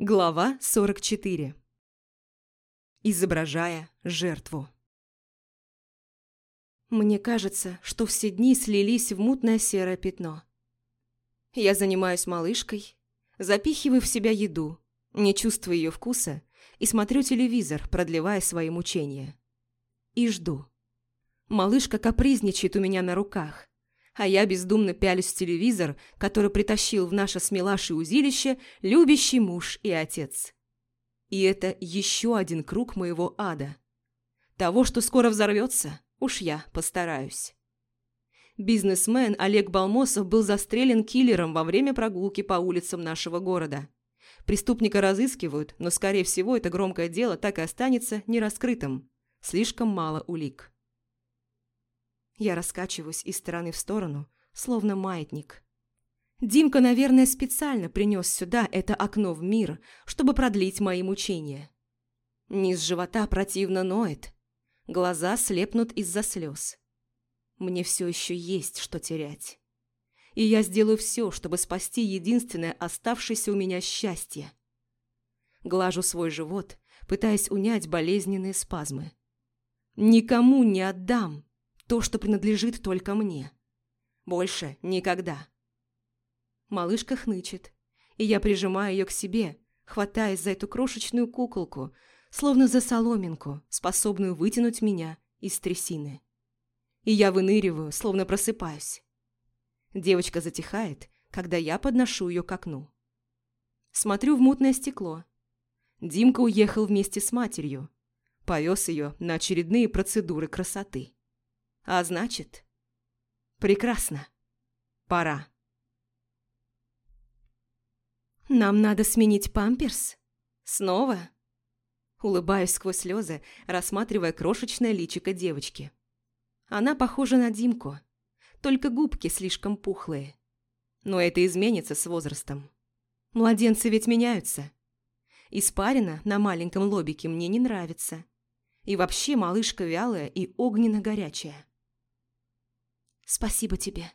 Глава 44. Изображая жертву. Мне кажется, что все дни слились в мутное серое пятно. Я занимаюсь малышкой, запихиваю в себя еду, не чувствую ее вкуса и смотрю телевизор, продлевая свои мучения. И жду. Малышка капризничает у меня на руках, а я бездумно пялюсь в телевизор, который притащил в наше с Милашей узилище любящий муж и отец. И это еще один круг моего ада. Того, что скоро взорвется, уж я постараюсь. Бизнесмен Олег Балмосов был застрелен киллером во время прогулки по улицам нашего города. Преступника разыскивают, но, скорее всего, это громкое дело так и останется нераскрытым. Слишком мало улик. Я раскачиваюсь из стороны в сторону, словно маятник. Димка, наверное, специально принес сюда это окно в мир, чтобы продлить мои мучения. Низ живота противно ноет. Глаза слепнут из-за слез. Мне все еще есть что терять. И я сделаю все, чтобы спасти единственное оставшееся у меня счастье. Глажу свой живот, пытаясь унять болезненные спазмы. Никому не отдам то, что принадлежит только мне. Больше никогда. Малышка хнычет, и я прижимаю ее к себе, хватаясь за эту крошечную куколку, словно за соломинку, способную вытянуть меня из трясины. И я выныриваю, словно просыпаюсь. Девочка затихает, когда я подношу ее к окну. Смотрю в мутное стекло. Димка уехал вместе с матерью. Повез ее на очередные процедуры красоты. А значит... Прекрасно. Пора. «Нам надо сменить памперс? Снова?» Улыбаюсь сквозь слезы, рассматривая крошечное личико девочки. Она похожа на Димку, только губки слишком пухлые. Но это изменится с возрастом. Младенцы ведь меняются. Испарина на маленьком лобике мне не нравится. И вообще малышка вялая и огненно-горячая. Спасибо тебе.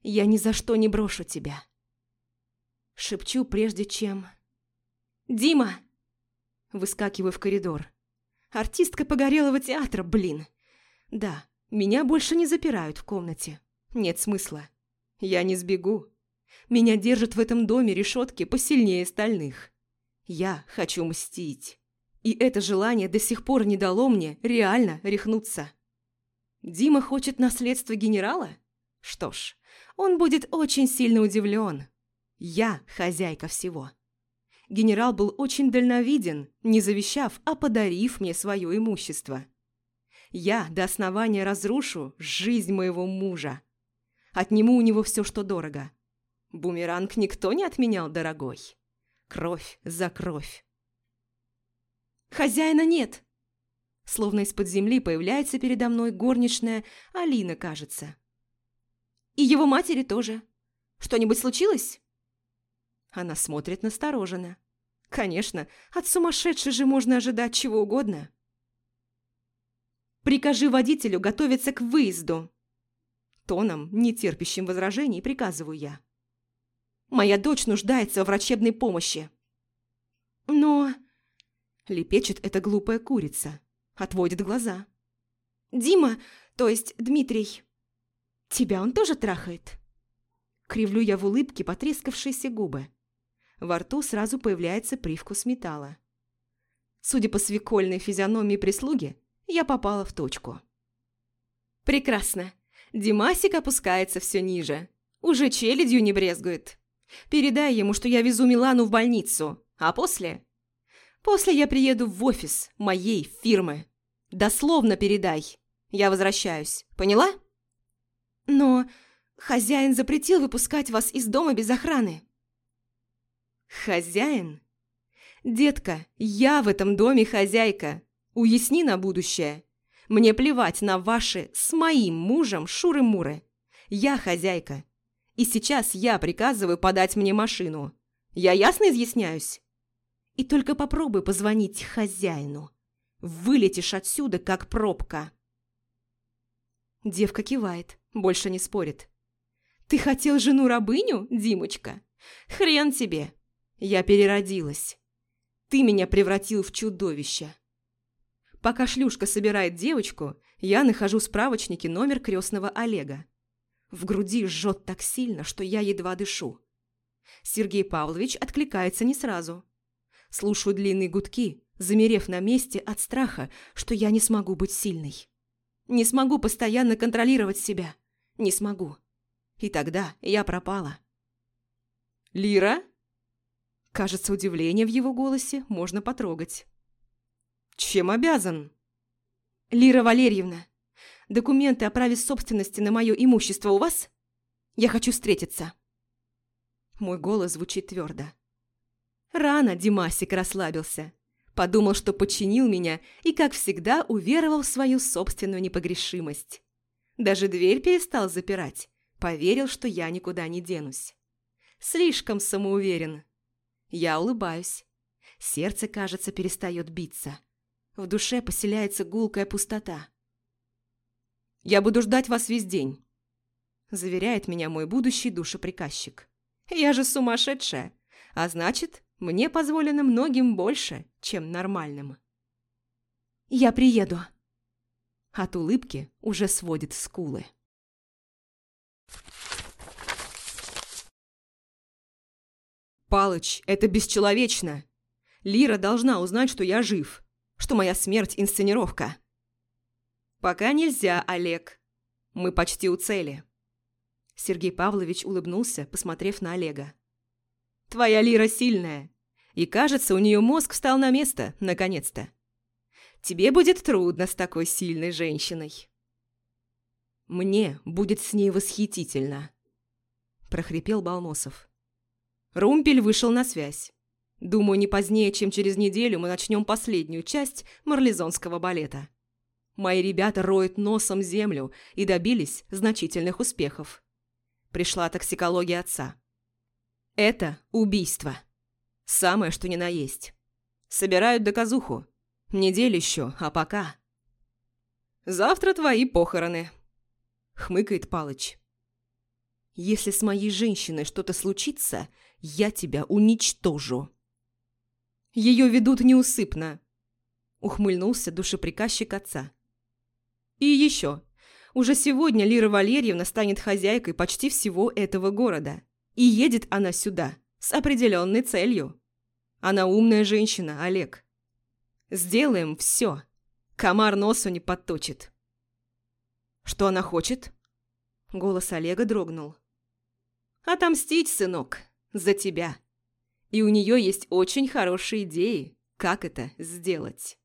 Я ни за что не брошу тебя. Шепчу, прежде чем... «Дима!» Выскакиваю в коридор. Артистка погорелого театра, блин. Да, меня больше не запирают в комнате. Нет смысла. Я не сбегу. Меня держат в этом доме решетки посильнее стальных. Я хочу мстить. И это желание до сих пор не дало мне реально рехнуться. Дима хочет наследство генерала? Что ж, он будет очень сильно удивлен. Я хозяйка всего. Генерал был очень дальновиден, не завещав, а подарив мне свое имущество. Я до основания разрушу жизнь моего мужа. Отниму у него все, что дорого. Бумеранг никто не отменял, дорогой. Кровь за кровь. «Хозяина нет!» Словно из-под земли появляется передо мной горничная Алина, кажется. И его матери тоже. Что-нибудь случилось? Она смотрит настороженно. Конечно, от сумасшедшей же можно ожидать чего угодно. Прикажи водителю готовиться к выезду. Тоном, не терпящим возражений, приказываю я. Моя дочь нуждается в врачебной помощи. Но... Лепечет эта глупая курица. Отводит глаза. «Дима, то есть Дмитрий, тебя он тоже трахает?» Кривлю я в улыбке потрескавшиеся губы. Во рту сразу появляется привкус металла. Судя по свекольной физиономии прислуги, я попала в точку. «Прекрасно. Димасик опускается все ниже. Уже челядью не брезгует. Передай ему, что я везу Милану в больницу, а после После я приеду в офис моей фирмы. Дословно передай. Я возвращаюсь. Поняла? Но хозяин запретил выпускать вас из дома без охраны. Хозяин? Детка, я в этом доме хозяйка. Уясни на будущее. Мне плевать на ваши с моим мужем шуры-муры. Я хозяйка. И сейчас я приказываю подать мне машину. Я ясно изъясняюсь? И только попробуй позвонить хозяину. Вылетишь отсюда, как пробка. Девка кивает, больше не спорит. Ты хотел жену-рабыню, Димочка? Хрен тебе. Я переродилась. Ты меня превратил в чудовище. Пока шлюшка собирает девочку, я нахожу в справочнике номер крестного Олега. В груди жжет так сильно, что я едва дышу. Сергей Павлович откликается не сразу. Слушаю длинные гудки, замерев на месте от страха, что я не смогу быть сильной. Не смогу постоянно контролировать себя. Не смогу. И тогда я пропала. «Лира?» Кажется, удивление в его голосе можно потрогать. «Чем обязан?» «Лира Валерьевна, документы о праве собственности на мое имущество у вас? Я хочу встретиться». Мой голос звучит твердо. Рано Димасик расслабился. Подумал, что подчинил меня и, как всегда, уверовал в свою собственную непогрешимость. Даже дверь перестал запирать. Поверил, что я никуда не денусь. Слишком самоуверен. Я улыбаюсь. Сердце, кажется, перестает биться. В душе поселяется гулкая пустота. «Я буду ждать вас весь день», – заверяет меня мой будущий душеприказчик. «Я же сумасшедшая, а значит, мне позволено многим больше, чем нормальным». «Я приеду». От улыбки уже сводит скулы. «Палыч, это бесчеловечно! Лира должна узнать, что я жив, что моя смерть – инсценировка». «Пока нельзя, Олег. Мы почти у цели». Сергей Павлович улыбнулся, посмотрев на Олега. «Твоя Лира сильная, и, кажется, у нее мозг встал на место, наконец-то. Тебе будет трудно с такой сильной женщиной». «Мне будет с ней восхитительно», – прохрипел Балмосов. Румпель вышел на связь. Думаю, не позднее, чем через неделю мы начнем последнюю часть марлезонского балета. Мои ребята роют носом землю и добились значительных успехов. Пришла токсикология отца. Это убийство. Самое, что ни на есть. Собирают доказуху. Неделю еще, а пока... «Завтра твои похороны», — хмыкает Палыч. «Если с моей женщиной что-то случится, я тебя уничтожу». «Ее ведут неусыпно», — ухмыльнулся душеприказчик отца. «И еще. Уже сегодня Лира Валерьевна станет хозяйкой почти всего этого города. И едет она сюда с определенной целью. Она умная женщина, Олег. Сделаем все. Комар носу не подточит». «Что она хочет?» Голос Олега дрогнул. «Отомстить, сынок, за тебя. И у нее есть очень хорошие идеи, как это сделать».